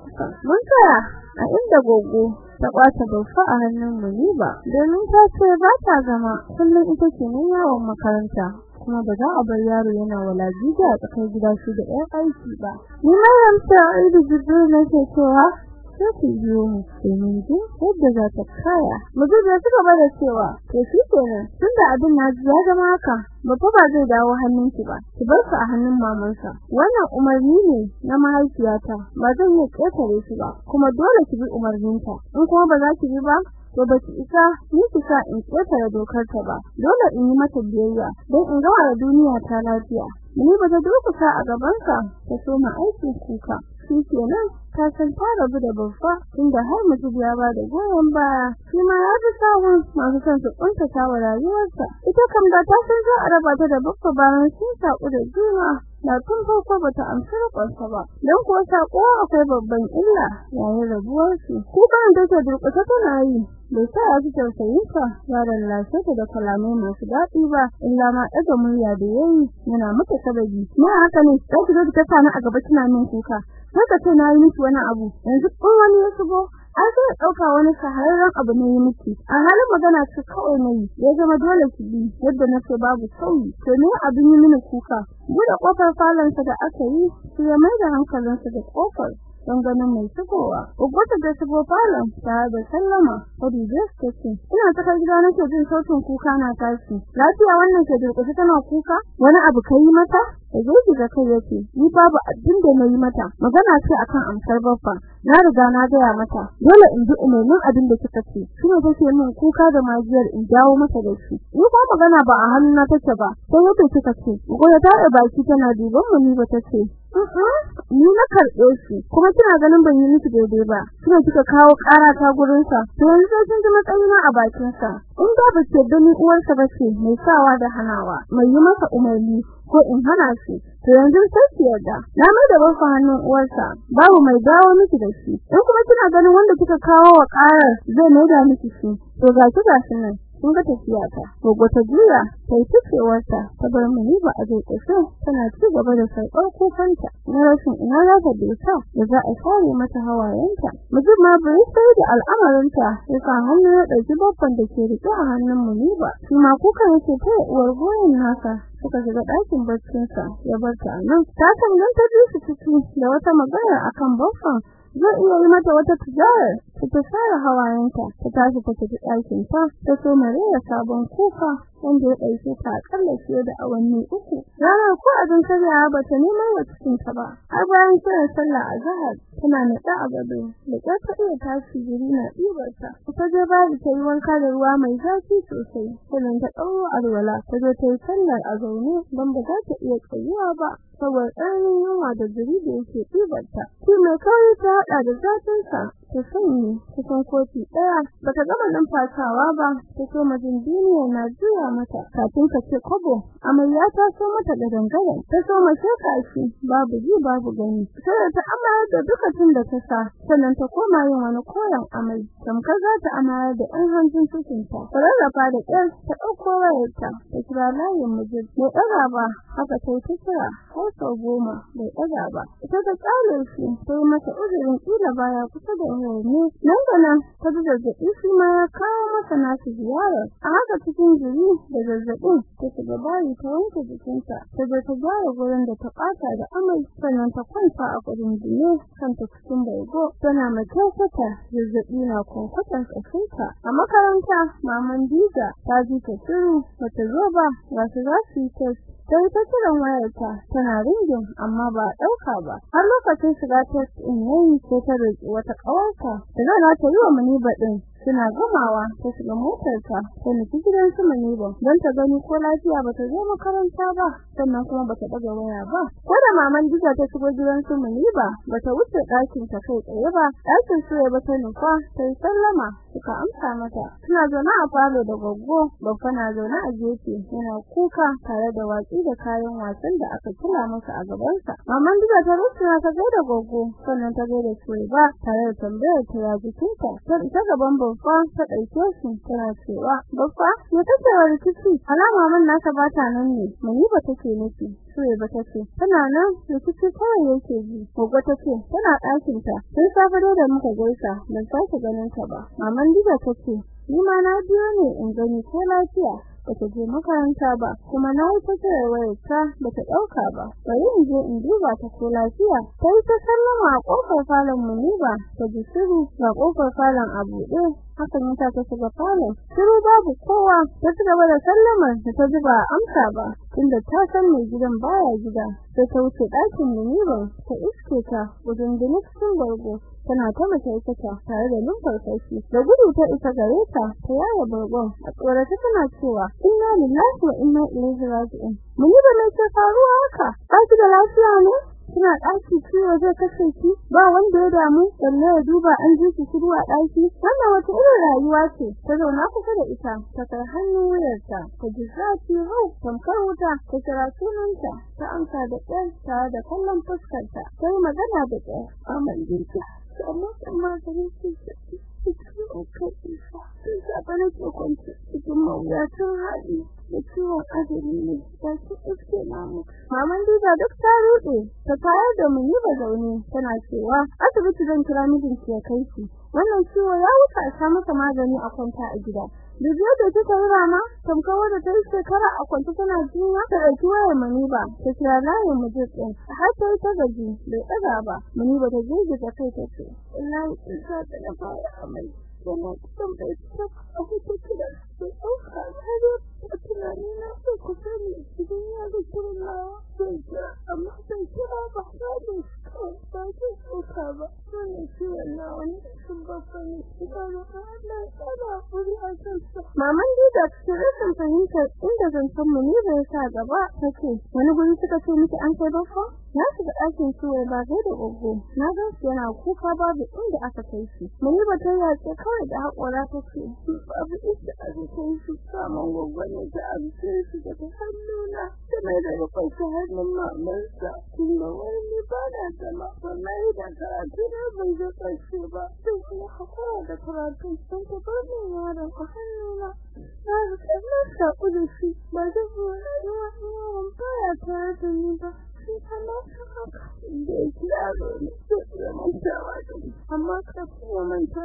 kusa mun tsaya a inda gogo ta kwata baufa a hannun Muniba domin ta ce ba ta zama kullum ita ce ne yawon makaranta. Kuma ba za a bar yaro yana walaji a tsakar gida shi da ɗan aiki ba. Ni Maryam ta aidu jibril nake cewa sai ku domin yadda za ta kaya. Mu ji da suka ba da cewa to shi kenan tunda abin na ya zama haka babba ba zai dawo hannunki ba. Ki bar su a hannun mamansa. Wannan umarni ne na mahaifiyata. Ba zan iya ƙetare shi ba kuma dole ki bi umarninta. In kuma ba za ki bi ba to ba ki isa ni ki sa in ƙetare dokar ta ba. Dole in yi mata biyayya don in gawa da duniya ta lafiya. Ni ba ta durkusa a gabansa ta soma aikin kuka. Shi kenan ta san ta rabu da babba inda har mutum ya ba da goyon baya. Shi ma ya fi samun masu son su kuntata wa rayuwarsa. Ita kan ba ta san za a raba ta da babba bayan sun saƙu da juna. Na tun farko bata amsa rakonsa ba. Don kuwa sako akwai babban illa yayin rabuwar su kukan da ta durƙusa tana yi. Bai sa ya ji tausayinsa. Ya lallace ta da kalamai masu daɗi ba. Illa ma ɗaga murya da yayi yana mata sababi. Na haka ne? Sai ki zo ta sani a gaba kina min haka ce na yi miki wani abu. Yanzu kun wani ya shigo an sai ɗauka wani shahararren abu ne miki. A halin magana ce kawai na yi ya zama dole ki bi yadda na ce babu sauyi. To ne abin yi mini kuka. Bude ƙofar falonsa da aka yi sai ya mai da hankalinsa da ƙofar don ganin mai shigowa. Ubbata da shigo falon tare da sallama. Khadija tace ina tsakar gida nake jin sautin kuka na tashi. Lafiya wannan ke durƙusa tana kuka? Wani abu kai mata? Ezeji da kai yake ni babu abin da na yi mata. Magana ce akan amsar baffa. Na riga na gaya mata. Dole in bi umarnin abin da kika ce. Shine take min kuka da majiyar in dawo mata da shi. Ni ba magana ba a hannuna take ba. Sai yadda kika ce goya ta baki tana duban mu ni ba tace ni na karɓe shi kuma kina ganin ban yi miki daidai ba. Kina kika kawo ƙara ta gurin sa to yanzu sai kin ji matsayina a bakin sa in da ba ce da ni uwarsa ba ce mai sawa da hanawa mai yi masa umarni ko in hana shi to yanzu sai ki yarda. Na mai da bafa hannun uwarsa babu mai dawo miki da shi. In kuma kina ganin wanda kika kawo wa ƙarar zai mai da miki shi to ga ki ga shi nan. Kun ga tafiya ta gogo ta juya sai tacewarta ta bar mu ni ba a zai tana ci gaba da sarƙar kufanta na rashin ina za ta dosa da za a share mata hawayenta. Mutum ma bai sai da al'amarinta. Ya sa hannu ya ɗauki babban da ke riƙe a hannun mu ni ba. Shi ma kuka yake ta uwar goyon nasa. Suka shiga ɗakin baccinsa ya bar ta nan. Ta san ta ji su ciki da wata magana akan babban. Zai iya yi mata wata tijara. Ta tsara hawayenta ta tashi ta tafi ɗakin ta ta so Maria sabon kuka wanda ya ɗauke ta akalla fiye da awanni uku. Ranar ko abin karyawa ba ta neman wa cikin ba har bayan kiran sallah azhar tana naɗa a gado. Da ta ta iya jiri na ɗibar ta. Ta je bayi ta yi wanka da ruwa mai zafi sosai sannan ta ɗauro alwala. Ta zo ta yi sallar a zaune don ba za ta iya tsayuwa ba saboda tsananin yunwa da jiri da yake ɗibar ta. Mai kawai ta haɗa da zafinsa ta sanye cikin kofi ɗaya. Bata gama numfasawa ba ta so majin duniya na juya mata kafin ka ce kobo. Amarya ta so mata da dangaren ta so mace kashi babu ji babu gani. Sai ta amayar da duka tun da ta sa sannan ta koma yin wani koren amai. Tamkar za ta amayar da ɗan hanjin cikinta. Ta rarrafa da ƙyar ta ɗauko wayarta ta kira layin mijin. Bai ɗaga ba haka ta yi ta kira har sau goma bai ɗaga ba. Ita ta ƙyale shi sai mata uzurin ƙila baya kusa da ne nan da nan ta ji zazzaɓi shi ma ya kawo masa nasu ziyarar a haka cikin jiri da zazzaɓin ta shiga bayi ta wanke jikinta ta je ta gyara gurin da ta ɓata da amai sannan ta kwanta a gurin jini kanta cikin bargo. Tana makyauta zazzaɓi na kwankwatan ƙashinta. A makaranta maman Diza ta ji ta shiru bata zo ba ga su za su yi test. Sai ta kiran wayarta tana ringin amma ba ɗauka ba. Har lokacin shiga test din sai ta roki wata kawarta da za ta yi wa muniba din. Suna gamawa ta shiga motarta ta nufi gidan su muniba don ta gani ko lafiya bata zo makaranta ba sannan kuma bata daga waya ba. Ko da maman diga ta shigo gidan su Muniba bata wuce ɗakin ta kai tsaye ba ɗakin su ya bata nufa sai sallama. Suka amsa mata suna zaune a falo da goggo babba na zaune a gefe yana kuka tare da watsi da kayan wasan da aka kula masa a gaban sa maman diga ta rusuna ta da goggo sannan ta ga da ba tare da tambayar ta ya jikinta. Ta gaban babba ta ɗauke shi tana cewa babba ya kace wa rikici? Alama mun naka bata nan ne Muniba take nufi? Suye ba tace tana nan rikici kawai yake ji. Gogo tace tana ɗakin ta sai safe da muka gaisa ban sake ganin ta ba. Maman diga tace ni ma na biyo ne in gani ko lafiya bata je makaranta ba kuma na yi ta wayar ta bata ɗauka ba. Bari in je in duba ta ko lafiya. Sai ta sallama a ƙofar falon ne ba ta ji shiru ga ƙofar falon a buɗe. Hakan yasa ta shiga falon. Shiru babu kowa. Ta ci gaba da sallamar da ta ji ba amsa ba. Tunda ta san mai gidan baya gida ta wuce ɗakin muniban ta iske ta wajen da cikin bargo. Tana ta mace tare da numfarfashi da gudu ta isa gare ta ta yaya bargon a tsorata tana cewa inna lillahi wa inna ilaihi raji'un. Muniba ne ta faruwa haka? Ba da lafiya ne? Kina ɗaki ciwo zai kashe ki ba wanda ya damu balle ya duba an ji ki shiru a ɗaki wannan wata irin rayuwa ce ta zauna kusa da ita ta kai hannun wuyarta ta ji zafi hau tamkar wuta ta kira sunanta ta amsa da ɗan tare da kallon fuskarta ta yi magana da ɗan amal dinka amma amma ganin shi cikin ƙoƙari sa sun zaɓa na ke kwanci cikin mawuyacin hali da ciwon ajali ne da su iske namu. Maman Diza duk ta ruɗe ta tayar da mu yi ba zaune tana cewa asibiti zan kira mijinki ya kai shi. Wannan ciwo ya wuce a sha masa magani a kwanta a gida. Bibiya da ta yi rana tamkar wadda ta yi shekara a kwanta tana jinya ta ɗauki wayar Maniba ta kira layin mujib ɗin har ta yi ta gaji bai ɗaga ba. Maniba ta girgiza kai ta ce, "Wallahi in sa ta na fara amai." Yana kusan bai ta abu ta kira sai ɗauka har a tunani na kira amma zai kira ba ta da kawai ba zai ɗauka ciwon babba. Maman Dida cikin rashin fahimtar inda zancen mu ne bai sa gaba ta ce wani guri suka ce miki an kai baffa? Na shiga ɗakin ciwo ba zai da gogo. Na ga yana kuka babu inda aka kai shi. Muni ba ta ya ce kawai da haƙora ta ce babu inda aka shi saman gogo ne ta amse shi daga hannuna. Ta mai da rufai ta hannun mamarsa. Kuma wani ba na zama wallahi da karatu na bai zo ƙarshe ba. Sai kuma haƙura da karatu sun ta bar min yaron a hannuna. Na riƙe na saƙu da shi ba zan iya rayuwa yawan baya tare da ni ba. sai kana haka da ne ya mantawa da ni amma kafin ya manta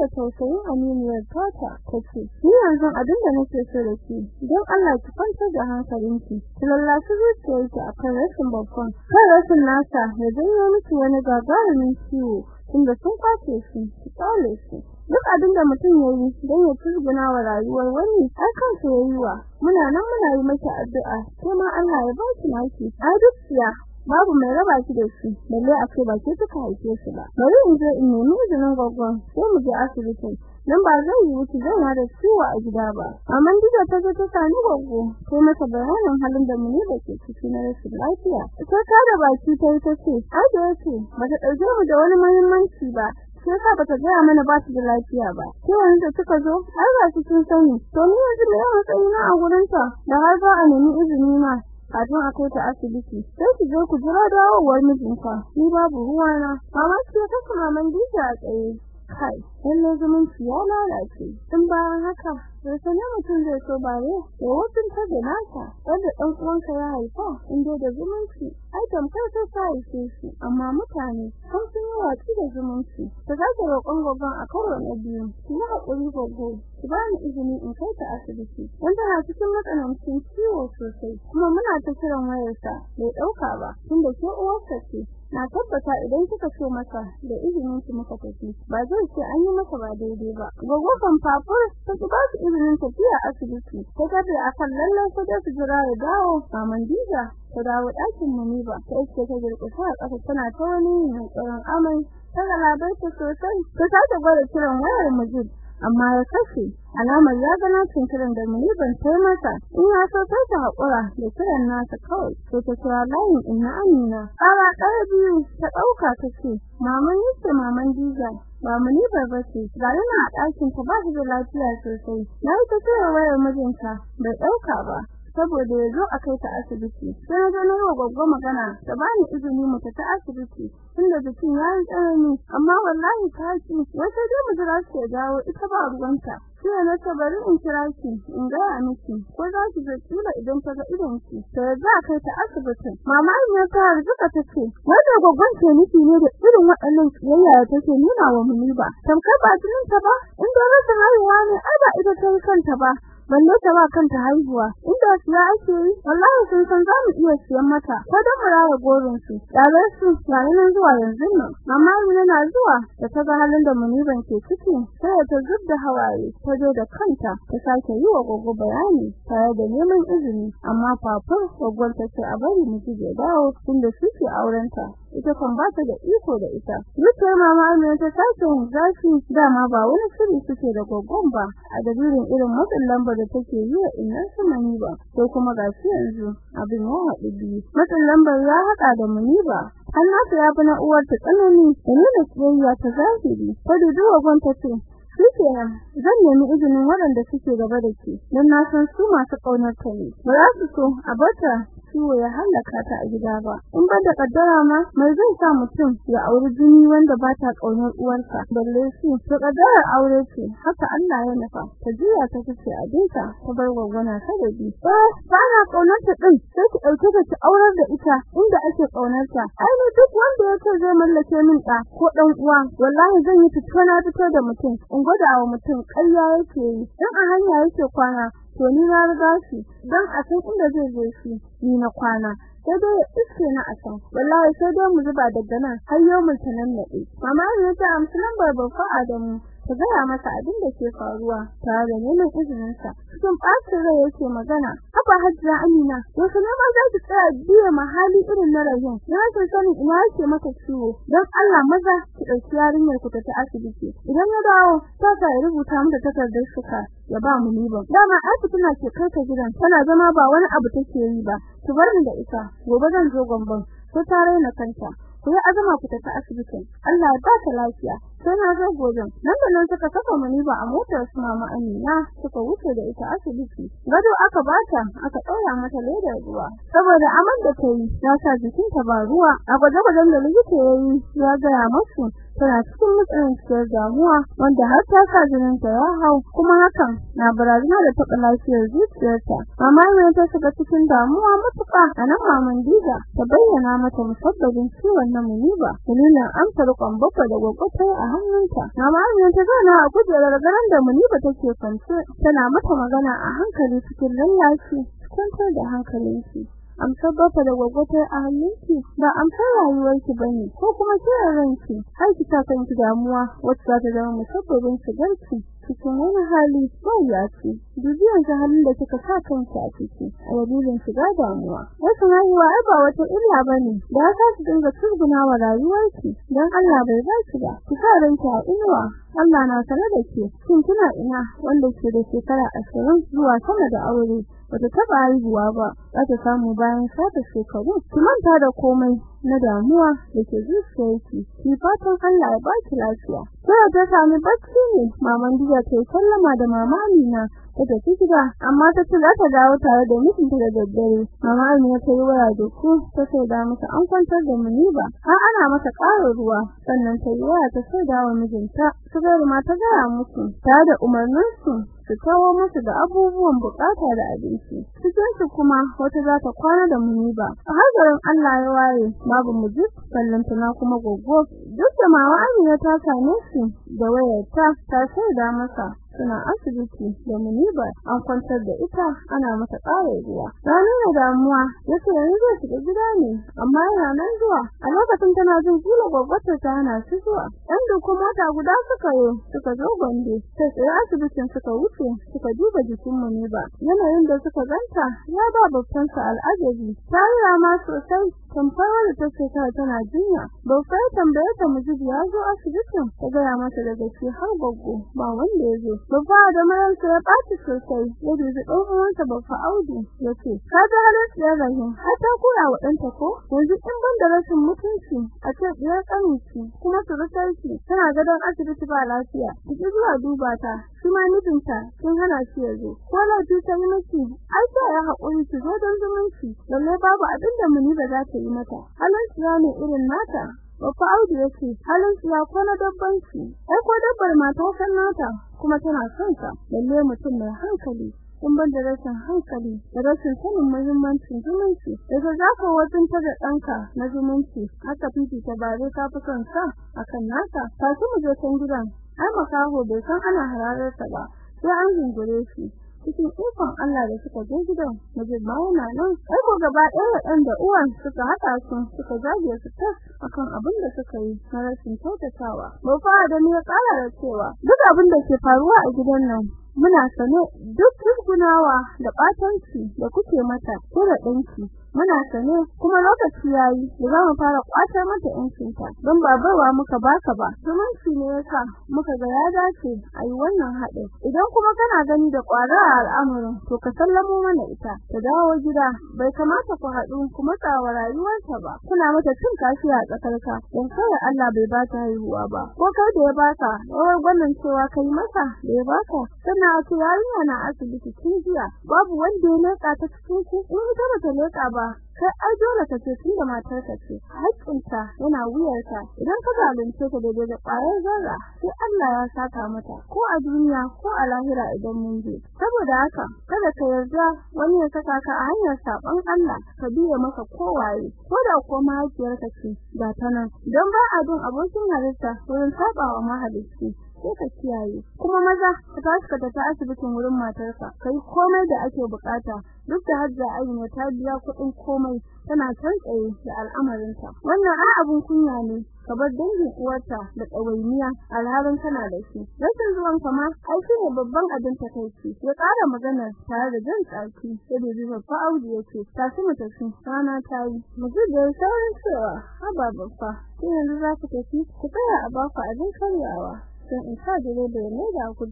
da tausayin aminiyar tata tace ni yanzu abin da nake so da shi don Allah ki kwantar da hankalinki ki lallashi zuciyarki akan rashin babban kan rashin nasa ya janyo miki wani gagarumin ciwo tunda sun ƙwace shi ki tsale shi duk abin da mutum yayi don ya turguna wa rayuwar wani har kansa yayi wa muna nan muna yi maki addu'a kuma Allah ya ba ki naki a dukiya babu mai raba ki da shi balle a ce ba ke suka haife shi ba. Bari in je in nemi izinin gwaggon sai mu je asibiti dan ba zai yi wuce zauna da ciwo a gida ba. Amma diga ta zo ta sani gwaggo sai mata bayanin halin da mu ne da ke ciki na rashin lafiya. Ta ta da baki ta yi ta ce ai da yake bata ɗauke mu da wani muhimmanci ba sai yasa bata gaya mana ba su da lafiya ba. Sai wani da suka zo har ba su sun sani to ni yanzu me yawan tsayi na a gurin ta da har za a nemi izini ma. A kai ta asibiti. Sai ki je ku jira dawowar mijinka ni babu ruwana. Mama ce ta kuma man dija a tsaye. Kai lalle zumunci ya lalace. In bayan haka sai ne mutum zai so bare da wasun ta da nasa? Wanda dan uwanka ya haifa in dai da zumunci ai tamkar ta sai shi. Amma mutane sun yi watsi da zumunci. Ta ga roƙon gogon a karo na biyu. Ki haƙuri gogo ki bani izini in kai ta asibiti. Wanda na cikin matsanancin ciwo sosai kuma muna ta kiran wayarsa bai ɗauka ba tunda ke uwarsa ce. Na tabbata idan kika so masa da izinin ki muka tafi. Ba zai ce an yi masa ba daidai ba. Gogo kan fafur ta ki ba su izinin tafiya asibiti. Ta gabe akan lallan sai da su jira ya dawo. Maman diza ta dawo ɗakin mu ba. Ta ce ta girkusa a ƙasa tana ta wani mai tsaron amai. Ta galabaita sosai. Ta sake gwada kiran wayar mujib amma ya kashe alamar ya gana kiran da muni ban sai masa. In ya so sai ta hakura da kiran nasa kawai sai ta kira layin inna amina. Ara ɗaya biyu ta ɗauka ta ce maman ya ce maman diza ba muni ba bace ga yana a ɗakin ta ba da lafiya sosai. Na yi ta kira wayar mijinta bai ɗauka ba. Saboda ya zo a kai ta asibiti. Sai na zo na yi magana ta bani izini mu tafi asibiti tunda bikin ya yi tsanani. Amma wallahi ta ce wata dai mu jira su dawo ita ba ruwanta. Sai na ce bari in kira ki in ga miki ko za ki ga kila idan ta ga idan ki to za kai ta asibitin mama ya ta harzuka ta ce wanda gwaggon ke nufi ne da irin waɗannan kiyayya take nuna wa muni ba? Tamkar ba ta ba inda rasa haihuwa ne ai ba ita ta kanta ba. Balle ta ba kanta haihuwa. Inda siya ake yi wallahi sun san za mu iya siyan mata. Ko da mu raya gorin su tare su nan zuwa yanzu nan. Amma Amina na zuwa da ta ga halin da Muniban ke ciki sai ta zubda hawaye ta zo da kanta ta sake yi wa gogo bayani tare da neman izini. Amma fafur gogon ta ce a bari mu je dawo tunda suke aurenta. Ita kan ba ta da iko da ita. Mutai mama Amina ta yin zafi. Dama ba wani shiri suke da gogon ba. A dalilin irin matsin lambar da take yi wa innan su ba. Sai kuma gashi yanzu abin ya haɗu biyu. Matsin lambar ya haɗa da muniba har nasu ya fi na uwar ta tsanani. Da nuna tsayayya ta zahiri. Ta duduwa gwanta ce shikenan zan nemi izinin waɗanda suke gaba da ke. Don na san su masu ƙaunar ta ne. Ba za su so a bata ciwo ya halaka ta a gida ba. In ba da kaddara ma mai zai sa mutum ya auri jini wanda ba ta ƙaunar uwarsa? Balle shi. To kaddara aure ce. Haka Allah ya nufa. Ta jiya ta kace a dinka ta bar gwagwana ta da bi. Ba na ƙaunar ta din sai ki ɗauke ta ki aurar da ita inda ake ƙaunar ta ai duk wanda yake zai mallake min da ko dan uwa wallahi zan yi fito na fito da mutum. In gwada wa mutum ƙarya yake yi. Dan a hanya yake kwana. To ni na riga shi dan a san inda zai je shi ni na kwana. Sai dai iske na asan wallahi sai dai mu zuba daga nan har yau mun tanan nade mama ne ta amsa lambar babba Adamu. Ta gaya masa abin da ke faruwa tare da neman izinin sa cikin bacin rai yake magana haba hajjia amina wasu ne ma za ki tsaya biya mahali irin na rayuwa na san sani ina yake maka ciwo. Dan Allah maza ki ɗauki yarinyar ku ta asibiti. Idan ya dawo ta ka rubuta mata takardar shuka ya ba mu liban dama asibiti ke kai ta gidan tana zama ba wani abu take yi ba. Ki bar ni da ita gobe zan zo gomban sai ta raina kanta. Ku yi azama ku tafi asibitin. Allah ya ba ta lafiya. Sai na zo goben. Nan da nan suka saka mani ba a motar su mama Amina suka wuce da ita asibiti. Gado aka bata aka ɗaura mata ledar ruwa. Saboda aman da ta yi ya sa jikinta ba ruwa. A gwaje-gwajen da likita ya yi ya gaya musu tana cikin matsananciyar damuwa wanda har ta sa jininta ya hau kuma hakan na barazana da taɓa lafiyar zuciyarta. Amma ne ta shiga cikin damuwa matuƙa a nan maman Diza ta bayyana mata musabbabin ciwon na muniba dalilin amsa rukon bakwa da gwagwata a hannunta. Mama ne ta zauna a kujerar garin da muniba take kwance tana mata magana a hankali cikin lallashi kwantar da hankalinki. Amsar bafa da gwagwata a hannunki ba amsar rayuwarki ba ne ko kuma kiran ranki. Har ki ta kanki damuwa wacce za ta zama musabbabin shigarki cikin wani hali mawuyaci dubiyan ta halin da kika sa kanki a ciki a dalilin shiga damuwa. Wasu haihuwa ai ba wata illa ba ne da ka su dinga turguna wa rayuwarki dan Allah bai ba ki ba. Ki sa ranki a inuwa Allah na sanar da ke. Kin tuna ina wanda ke da shekara 20 zuwa sama da aure? Bata taba haihuwa ba za ta samu bayan sata shekaru. Ki manta da komai na damuwa da ke zuciyarki. Ki fatan Allah ya baki lafiya. Sai ta sami bacci ne maman diya ta sallama da mama Amina ta tafi gida amma ta ce za ta dawo tare da mijinta da daddare. Mama Amina ta yi waya da ku ta da masa an kwantar da muniba har ana masa ƙarin ruwa sannan ta yi waya ta da wa mijinta. Su ma ta gaya musu tare da umarninsu su kawo musu da abubuwan buƙata da abinci. Cikin su kuma wata za ta kwana da muniba a hadarin Allah ya waye babu mujib sallantana kuma gogo. Duk da Amina ta same shi da wayarta ta shaida masa. Suna asibiti da muniba an kwantar da ita ana mata ƙara ruwa. Ranar damuwa ya ce yanzu zai shiga gida ne amma yana nan zuwa. A lokacin tana jin kila gwaggwata ta hana shi zuwa. Dan duk mota guda suka yi suka zo gombe. Sai sai asibitin suka wuce suka duba jikin muniba yanayin da suka ganta ya ba babban sa al'ajabi. Ta yi ma sosai tamfara da ta ce tana jinya. Babban tambaye ta miji ya zo asibitin? Ta gaya masa daga shi har goggo ba wanda ya zo. Babba da maran sa ya ɓaci sosai ya dubi ɗan uwansa babba Audu ya ce ka ga halin ya rahim har ta kura wa ɗanta ko? Yanzu in ban da rashin mutunci a ce ɗiyar ƙaninci kuma surutarki tana gadon asibiti ba lafiya kike zuwa duba ta shi ma mijinta kin hana shi ya zo. Ko laifi ta yi miki ai sai ya haƙuri ki zo don zumunci lalle babu abin da muni ba za ta yi mata. Halin ya ne irin nata. Babba Audu yake halin ya kwana dabbanci ai ko dabbar mata san nata kuma tana son sa lalle mutum mai hankali in ban da rashin hankali da rashin sanin muhimmancin zumunci. Daga zaka wajen ta da danka na zumunci haka fifi ta bare ta fi son sa akan naka. Ta mu je can gidan. Ai makaho bai san ana hararar ta ba sai an zungure shi. Cikin ikon Allah da suka je gidan mijin ma yana nan sai ko gaba ɗaya ɗan da uwan suka haɗa su suka zage su tas akan abin da suka yi na rashin kyautatawa. Bafa da ne ya ƙara da cewa duk abin da ke faruwa a gidan nan muna sane duk turgunawa da batanci da kuke mata ko da danki muna sane kuma lokaci yayi da za mu fara kwatar mata yancin ta don ba bawa muka baka ba kuma shi ne yasa muka ga ya dace ayi wannan hade idan kuma kana gani da kwara a al'amarin to ka sallamo mana ita ta dawo gida. Bai kamata ku haɗu kuma tsawa rayuwarta ba. Kuna mata cin kashi a tsakarka dan kai Allah bai ba ta haihuwa ba. Ko kai da ya baka wai gwanin cewa kai masa da ya baka sannan a ce yarinya na asibiti tun jiya babu wanda ya leka ta cikin ku in ita ba ta leka ba. Kai ai dole ka ce tunda matar ka ce haƙƙinta yana wuyarka idan ka zalunce ta da da ƙwayar zarra sai Allah ya saka mata ko a duniya ko a lahira idan mun je. Saboda haka kada ka yarda wani ya saka ka a hanyar sabon Allah ka biye maka kowaye ko da ko mahaifiyarka ce ga ta nan. Don ba a bin abokin halitta wurin sabawa mahalicci sai ka kiyaye. Kuma maza ka tashi ka tafi asibitin wurin matarka kai komai da ake buƙata. Duk da hajja ayyana ta biya kuɗin komai tana tantsaye da al'amarinta. Wannan ai abun kunya ne ka bar dangin uwarta da tsawainiya alhalin tana da shi. Rashin zuwan kama ai shine babban abin takeici ya ƙara magana tare da jin tsaki sai da zuwa fa audi yake tashi mu tafi rana ta yi. Mu ji da sauran cewa haba babba sai yanzu za ku tafi ku tsaya a baku abin karyawa. Sun isa direba ya mai da ku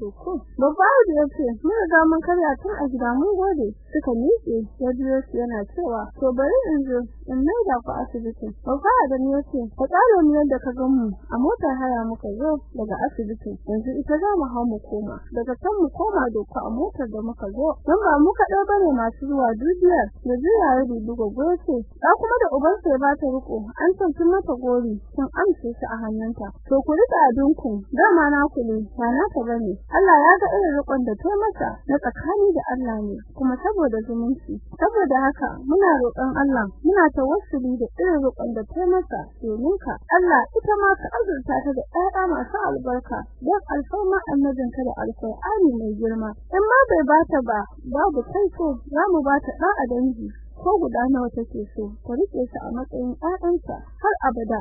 babba da ya ce mun ga mun karya tun a gida mun gode. Suka miƙe ya shi yana cewa to bari in zo in mai da ku asibiti babba da ni ya ce ka tsare mu yadda ka ga mu. A motar haya muka zo daga asibiti yanzu ita za mu hawo mu koma. Daga can mu koma doka a motar da muka zo. Dan ba mu kaɗai ba ne masu zuwa dubiyar da zuwa ya dubi gogo ce da kuma da uban sai ba ta riko an kin mata gori kin amshe shi a hannunta. To ku riƙa adinku dama na ku ne ba na ka ba ne Allah ya ga irin rikon da ta masa na tsakani da Allah ne kuma saboda zumunci. Saboda haka muna roƙon Allah muna tawassuli da irin rikon da ta masa domin ka Allah ita ma ka azurta ta da ƴaƴa masu albarka don alfarma annabinka da alƙur'ani mai girma. In ma bai bata ba babu kai so za mu bata ɗa a dangi ko guda nawa take so ta riƙe shi a matsayin ƴaƴanta har abada.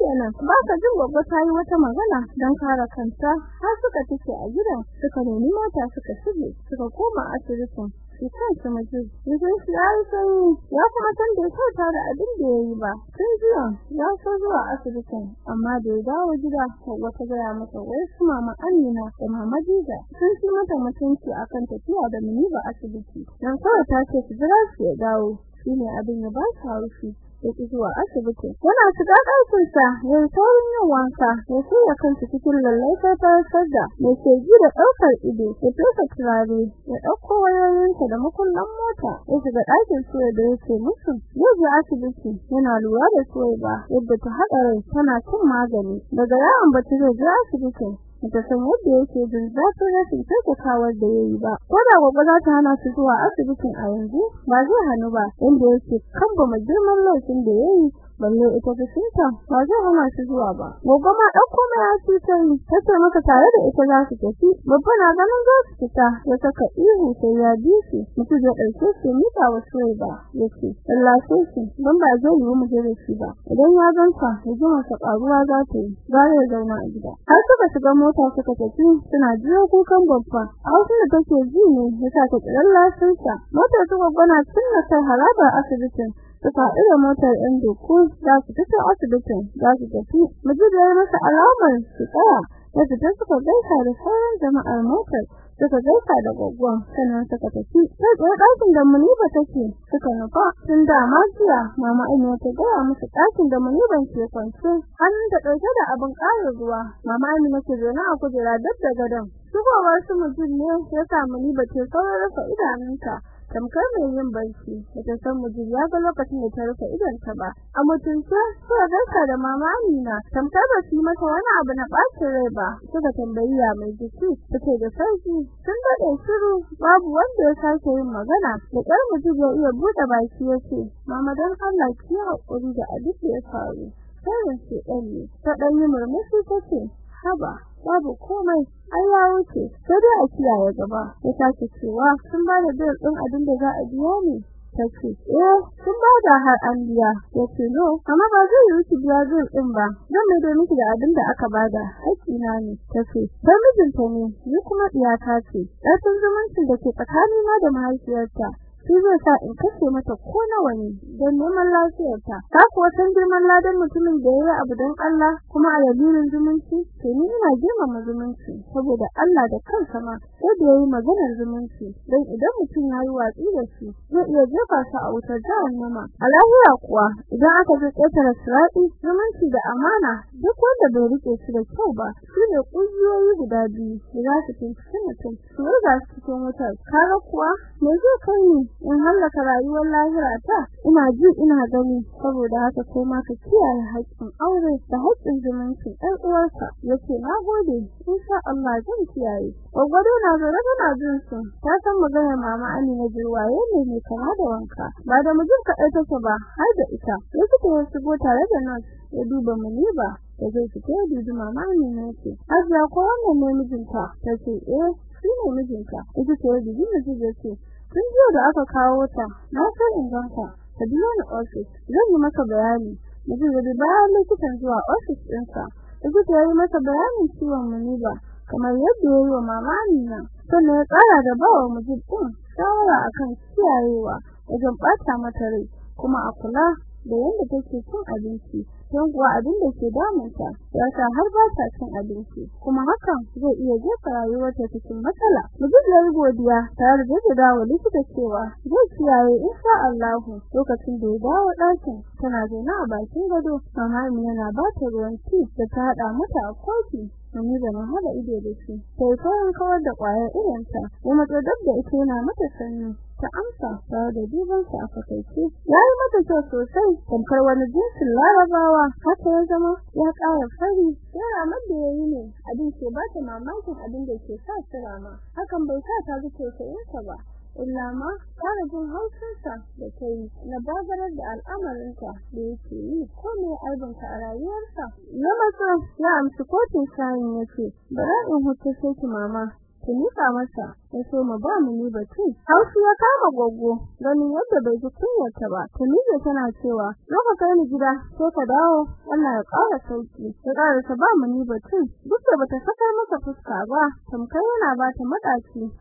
Shikenan. Ba ka jin gobe ta yi wata magana don kare kanta. Har suka tace a gidan suka nemi mata suka shige suka koma asibitin. Shi kansa majid idan shi ya yi sanyi. Ya kuma san da ya da abin da ya yi ba. Tun jiya ya so zuwa asibitin amma da ya dawo gida wata gaya masa wai su mama amina da mama jiza sun ci mata mutunci akan tafiya da mini ba asibiti. Dan kawai ta ce su jira su ya dawo. Shine abin ya ba su haushi. Yake zuwa asibiti. Yana shiga ɗakin sa yayin saurin yin wanka ya shirya kansa cikin lallaita ta sarda mai ji da ɗaukar ido ya fesa turare ya ɗauko wayoyinsa da makullan mota ya shiga ɗakin su da yake musu. Yau je asibiti yana lura da soyayya yadda ta haɗa rai tana cin magani. Daga yawan bata zai je asibitin ta san yadda yake jin zafin rashin kyaututawar da yayi ba. Ko da gobe za ta hana su zuwa asibitin a yanzu ba zai hannu ba inda yake kamba girman laifin da yayi balle ita bisinta ba zai hana shi zuwa ba. Gogo ma ɗauko mai yaci sai tace maka tare da ita za su tafi. Babba na ganin za su fita ya saka ihu sai ya bi shi. Mutu ya ɗauke shi mita wa sai ba ya ce Allah sai shi dan ba zai yi mu jira shi ba. Idan ya ganta ya ji masa karuwa za ta yi gare ya zauna a gida. Har suka shiga mota suka tafi suna jiyo kukan babba a wasu da take ji ne ya sa ta tsirar lasinsa motar su tun na kai harabar asibitin. Suka haɗu da motar ɗan doku za su fito asibitin za su tafi. Mujibiyar masa alamar su tsaya. Da fita suka gaisa da sauran jama'ar motar. Suka gaisa da gwaggwan sannan suka tafi. Sai tsaye ɗakin da muniba take suka nufa. Tun da jiya mama ta gaya musu ɗakin da muniban ke kwance. Hannun da ɗauke da abin ƙarin ruwa mama amina ke zaune a kujera dab da gadon. Shigowar su mutum ne ya sa muniba ce sauran rufe idanunta. Tamkar mai yin barci da san mujin ya ga lokacin da ta rufe idan ta ba. A mutunce suka gaisa da mama Amina tamkar ba su mata wani abu na bacin rai ba. Suka tambayi ya mai jiki. Take da sauƙi sun daɗe shiru. Babu wanda ya sake yin magana. Da kar mujin ya iya buɗe baki ya ce mama dan Allah ki haƙuri da abin da ya faru. Sai ce dan ne. Ta dan yi murmushi tace haba babu komai ai ya wuce sai dai a kiyaye gaba. Ya sake cewa sun ba da bil din abin da za a biya ne? Tace eh sun ba da har an biya. Yace no amma ba zai yi ki biya bil din ba. Dan mai da miki da abin da aka ba da haƙi na ne. Tace dan mijinta ne ni kuma iyata ce. Dan sun zumuncin da ke tsakanina da mahaifiyarta. Shi zai sa in kashe mata ko nawa ne don neman lafiyarta. Ta kuwa san girman ladan mutumin da yayi abu don Allah kuma a yabilin zumunci to ni ina girmama zumunci saboda Allah da kansa ma sai da yayi maganar zumunci. Dan idan mutum ya yi watsi da shi zai iya jefa shi a wutar jahannama. A lahira kuwa idan aka je ƙetare sirati zumunci da amana duk wanda bai riƙe shi da kyau ba shi ne ƙungiyoyi guda biyu da za su tuntuɓi mutum su riga su cikin wutar. Kaga kuwa me zai kai ni? In hallaka rayuwar lahira ta ina ji ina gani. Saboda haka sai ma ka kiyaye haƙƙin aure da haƙƙin zumunci ɗan uwarka ya ce nagode insha Allah zan kiyaye. Ogwado na zara tana jin su. Ta san maganar mama Amina jirwaye ne mai kama da wanka. Ba da mijin kaɗai take ba har da ita. Likita ya shigo tare da nas ya duba muniba da zai fita ya dubi mama Amina ce Hajiya ko wannan ne mijinta? Tace eh shi ne mijinta. Ita ce ya dubi mijin ya ce tun jiya da aka kawo ta na san in ganka ka biyo ni office zan yi maka bayani. Mutum da bayan likitan zuwa office ɗinsa likita ya yi masa bayanin ciwon muniba kamar yadda ya yi wa mama Amina sannan ya tsara da bawa mujib ɗin shawara akan kiyayewa wajen ɓata mata rai kuma a kula da yadda take cin abinci. Don kuwa abin da ke damunta ya sa har ba ta cin abinci kuma hakan zai iya jefa rayuwarta cikin matsala. Yi godiya tare da da dawo likita cewa zai kiyaye insha Allah lokacin da ya dawo ɗakin. Tana zaune a bakin gado mama yana ba ta ruwan ti da ta haɗa mata a kofi Mami da na hada ido da shi. Sai kawai kawar da ƙwayar idanta ya matsa dab da ita yana mata sanyi. Ta amsa tare da duban sa a fakaice. Yayi mata kyau sosai tamkar wani jinsin larabawa. Haka ya zama ya ƙara fari. Yara madda yayi ne abin ke ba ta mamakin abin da ke sa ta rama. Hakan bai sa ta ga tausayinsa ba illa ma fara jin haushinsa da ta yi na bagarar da al'amarinta da yake yi ko mai aibinta a rayuwarsa. Na maso ya amshi kotun shayin ya ce bara in hutu sai ki mama. Ki nika masa ya so mu ba mu ni batu. Haushi ya kama goggo ganin yadda bai ji kunyarta ba. Tuniya tana cewa zaka kai ni gida sai ka dawo. Allah ya ƙara sauƙi ya ƙara ta ba mu ni batu. Duk da bata saka masa fuska ba tamkar yana ba ta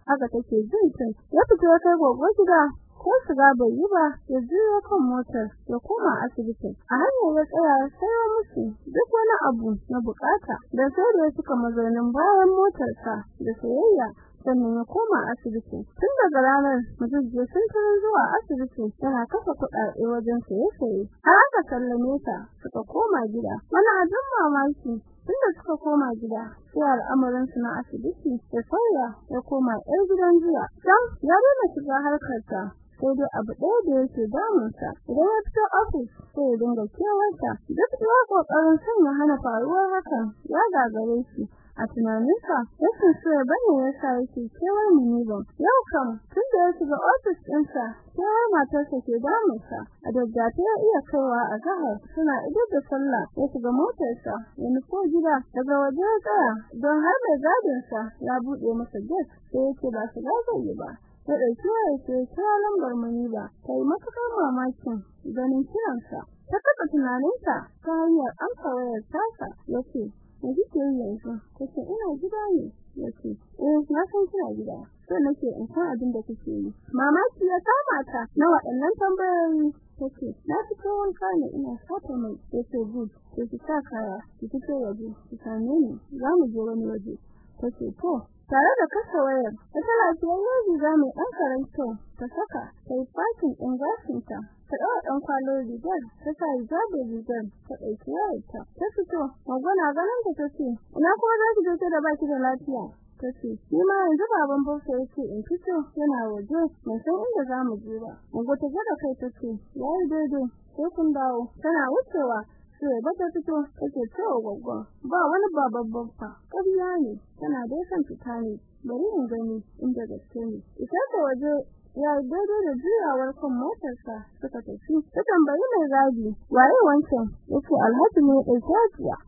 haka take jin tun ya fito kai goggo gida. Ko shiga bai yi ba ya juyo kan motar ya koma asibitin. A hanyar ya tsaya sai ya musu duk wani abu na buƙata da sai da suka mazaunin bayan motarsa da sayayya sannan ya koma asibiti tun daga ranar mutum sun tarin zuwa asibiti yana kafa kuɗaɗe wajen saye-saye. Har aka sallame ta suka koma gida. Wani abin mamaki tunda suka koma gida sai al'amarin su na asibiti ya sauya ya koma ɗan gidan jiya. Can ya daina shiga harkar ta sai dai abu ɗaya da yake damunsa. Idan ya fito ofis sai ya dinga kewarta duk da ƙoƙarin sanya hana faruwar hakan ya gagare shi. A tunaninsa yakan so ya ba ne yasa yake kewar Muniba yau kam tun da ya shiga ofis ɗinsa sai matarsa ke damunsa. A daddafe ya iya kaiwa a zahar suna idar da sallah. Ya shiga motarsa ya nufo gida. Daga waje ya tsaya don har mai gadinsa ya buɗe masa gate sai yake ba su zai yi ba. Ya ɗauki waya ce kira lambar Muniba ta yi matuƙar mamakin ganin kiransa ta kafa tunaninta ta hanyar amsa wayar tasa ya ce me kike yi yanzu? Kace ina gida ne. Yace eh na san kina gida. So nake in san abin da kike yi. Mamaki ya kama ta na waɗannan tambayoyi. Tace na fito wanka ne ina sata mai. Yace good ki sa kaya ki fito waje ki same ni. Za mu je wani waje. Tace to tare da kasa wayar ta lafiyar riga mai ɗan karanto ta saka ta yi fakin ɗin gashinta ta ɗaura ɗan kwalo rigar ta sa hijabin rigar ta ɗauki wayarta. Ta fito magana ganin ta tace ina kuma za ki je da baki da lafiya? Tace ni ma yanzu baban bauta ya ce in fito yana waje mai san inda za mu je ba. Ungo ta ga kai tace yayi daidai sai kun dawo. Tana wucewa sai ba ta fito take cewa goggo ba wani baban bauta kariya ne tana dai san fita ne bari in gani inda gaske ne. Ita ta waje ya daidai da juyawar kan motarsa suka tafi. Ta tambayi mai gadi waye wancan? Yace alhaji ne ɗauke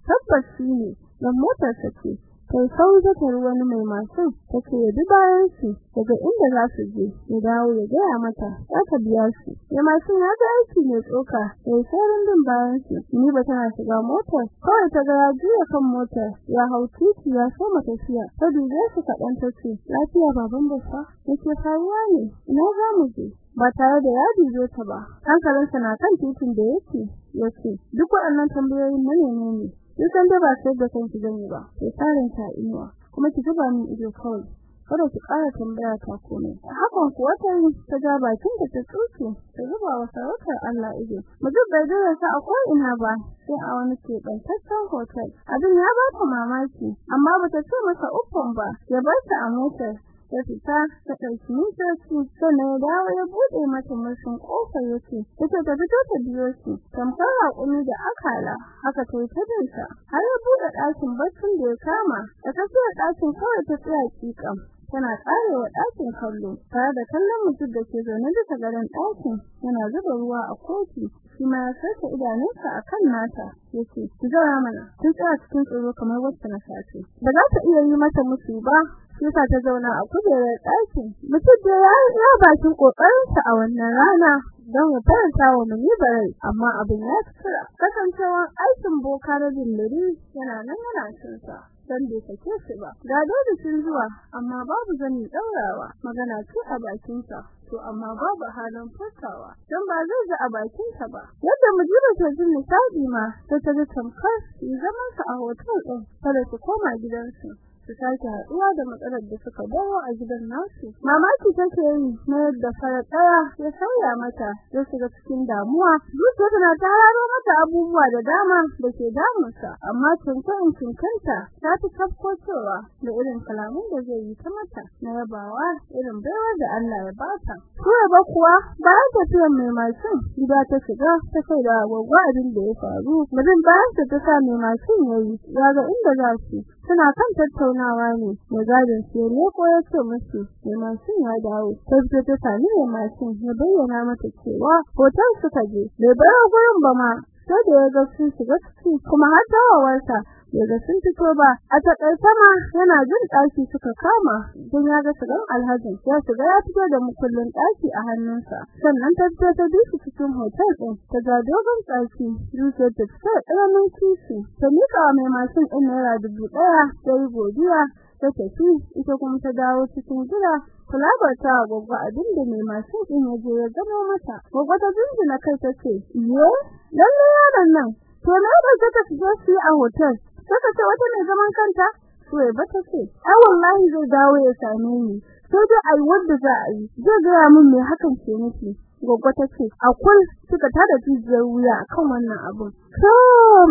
tabbas shi ne. Dan motarsa ce kai sau da wani mai masu take bi bayan shi daga inda za su je ya dawo ya gaya mata za ta biya shi ya masu ya ga aiki mai tsoka sai saurin bin bayan shi ni ba tana shiga motar kawai ta ga ya juya kan motar ya hau titi ya so tafiya. Ta dube shi kaɗan ta ce lafiya baban basa yake faruwa ne ina za mu je? Ba tare da ya dubo ta ba hankalinsa na kan titin da yake ya ce duk waɗannan tambayoyin menene ne. Kin san da ba sai da kanki gani ba. Sai tsarin ta inuwa. Kuma ki zuba min ido kawai. Kada ki ƙara tambaya ta komai. Hakan kuwa ta yi ta ja bakin da ta tsoke ta zuba wa sarautar Allah ido. Mutum bai dole sa akwai ina ba sai a wani keɓantaccen hotel. Abin ya ba ta mamaki amma bata ce masa uffan ba. Ya bar ta a motar. Ya fita ta ɗauki mintoci sannan ya dawo ya buɗe mata murshin ƙofar yake ita ta fito ta biyo shi tamkar haƙumi da akala haka ta yi ta dinsa har ya buɗe ɗakin baccin da ya kama da tafiyar ɗakin kawai ta tsaya ƙiƙam tana tsarewa ɗakin kallo tare da kallon mutum da ke zaune bisa gadon ɗakin yana zuba ruwa a kofi shi ma ya saka idanunsa a kan nata ya ce ki zauna mana kin tsaya cikin tsoro kamar wacce na sace. Ba za ta iya yi mata musu ba Yasa ta zauna a kujerar ɗakin. Mutum da ya yi bakin ƙoƙarinsa a wannan rana don ya faranta wa munibarai amma abin ya tsira. Kasancewar aikin boka na dindiri yana nan yana cinsa. san bai sake shi ba ga dole sun zuwa amma babu zani daurawa magana ce a bakinsa to amma babu halin furtawa dan ba zai ji a bakinsa ba yadda mujiba ta jin nishaɗi ma ta ta tamkar zaman a hotel din kada su koma gidansu su sake haɗuwa da matsalar da suka dawo a gidan nasu. Mamaki take yi na yadda farar ɗaya ya sauya mata ya shiga cikin damuwa. Zuciya tana tararo mata abubuwa da dama da ke damunsa amma tunkan tunkanta ta fi tabbacewa da irin kalamun da zai yi ta mata na yabawa irin baiwar da Allah ya bata Kuwa ba kuwa bayan tafiyar mai mashin gida ta shiga ta kai da gwagwa abin da ya faru. Mutum bayan ta sa mai mashin yayi ya ga inda za su. Suna kan tattaunawa ne mai gadin sai ko ya ce musu mai mashin ya dawo. Ta ta sami mashin ya bayyana mata cewa hotel suka je. Bai bar gurin ba ma sai da ya ga sun shiga ciki kuma har tawawarsa daga sun fito ba. A taƙaice ma yana jin daki suka kama. Don ya ga sugan alhaji ya shiga ya fito da mukullin daki a hannunsa. Sannan ta fito ta dushi cikin hotel din ta ga dogon tsaki. Zuciyar ta ta tsananin kishi. Ta mika mai mashin din naira dubu ɗaya sai godiya. Ta tafi. Ita kuma ta dawo cikin gida. Kulabar ta goggo abin da mai mashin din ya je ya gano mata. Goggo ta jinjina kai ta ce ye lalle yaron nan. To na ba ta tafi shi a hotel. Saka ce wata mai zaman kanta? To ba ta ce ai wallahi zai dawo ya same ni. Sai dai ai wanda za a yi. Zai ga mun me hakan ke nufi. Goggo ta ce akwai suka tada jijiyar wuya akan wannan abun. To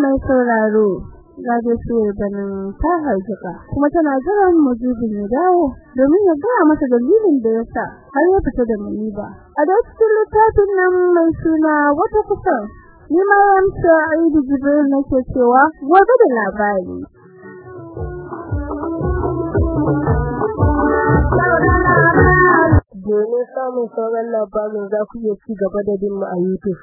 mai sauraro gaje su banin ta harzuka kuma tana jiran mujibin ya dawo domin ya gaya masa dalilin da yasa har ya fita da muniba a da cikin littafin nan mai suna wata kusan ni ma yamsa aidu jibril nake cewa gobe da labari. Domin samun sauran labarin za ku iya ci gaba da bin mu a youtube.